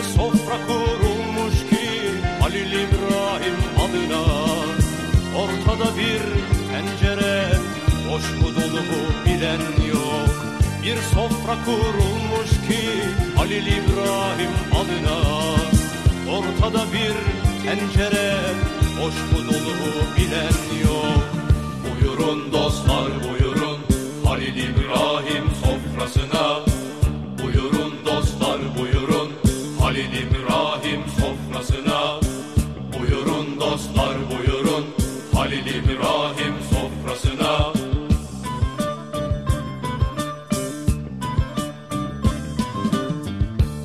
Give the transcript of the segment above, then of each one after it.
Bir sofra kurulmuş ki Halil İbrahim adına Ortada bir tencere Boş mu dolu mu bilen yok. Bir sofra kurulmuş ki Halil İbrahim adına Ortada bir tencere Boş mu dolu mu bilen yok. Buyurun dostlar buyurun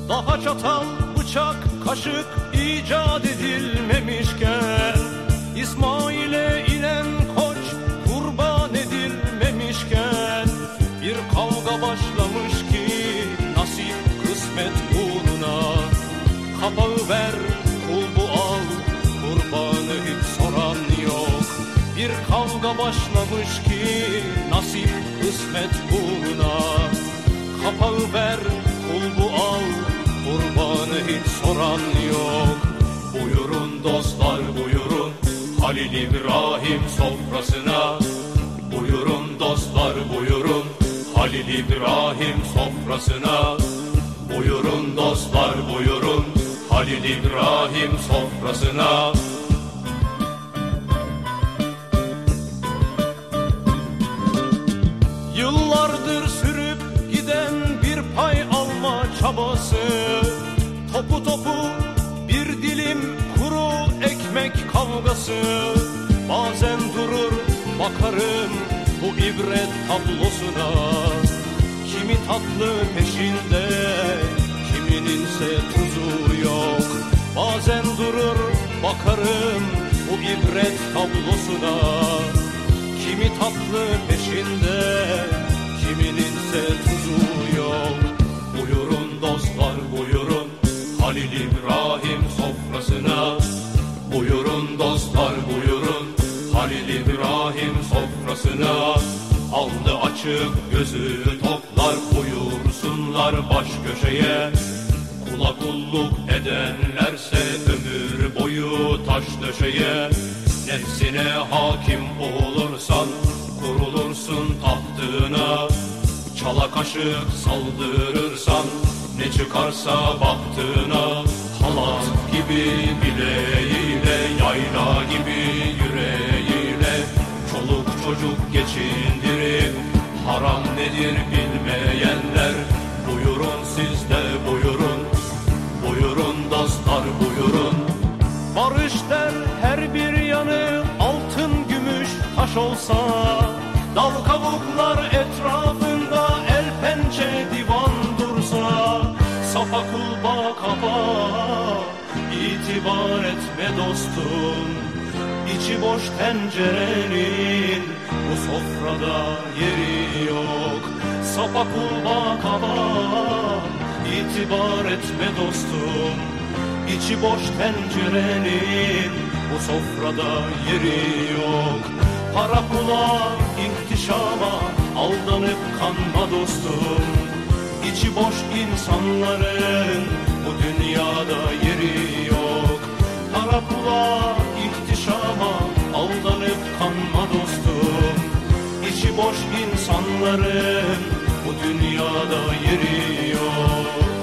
Daha çatal, bıçak, kaşık icat edilmemişken İsmail'e inen koç kurban edilmemişken Bir kavga başlamış ki nasip kısmet uğruna. Kapağı ver, kul bu al, kurbanı hiç soran yok. Bir kavga başlamış ki nasip kısmet uğruna. Kapağı ver, hiç soran yok. Buyurun dostlar buyurun, Halil İbrahim sofrasına. Buyurun dostlar buyurun, Halil İbrahim sofrasına. Buyurun dostlar buyurun, Halil İbrahim sofrasına. Yıllardır sürüp giden bir pay alma çabası Topu topu bir dilim kuru ekmek kavgası. Bazen durur bakarım bu ibret tablosuna. Kimi tatlı peşinde kimininse tuzu yok. Bazen durur bakarım bu ibret tablosuna. Kimi tatlı peşinde, kimininse tuzu yok. Açık gözü toplar buyursunlar baş köşeye. Kula kulluk edenlerse ömür boyu taş döşeye. Nefsine hakim olursan kurulursun tahtına Çala kaşık saldırırsan ne çıkarsa baktığına Halat gibi bileğiyle yayla gibi yüreğiyle Çoluk çocuk geçindirip nedir bilmeyenler. Buyurun siz de buyurun, buyurun dostlar buyurun. Barış der her bir yanı altın gümüş taş olsa Dal kabuklar etrafında el pençe divan dursa Safa kulba kaba itibar etme dostum İçi boş tencerenin bu sofrada yeri yok. Sapa kulba kaba itibar etme dostum. İçi boş tencerenin bu sofrada yeri yok. Para pula ihtişama aldanıp kanma dostum. İçi boş insanların bu dünyada yeri yok. Para pula ihtişama aldanıp kanma dostum İçi boş insanların bu dünyada yeri yok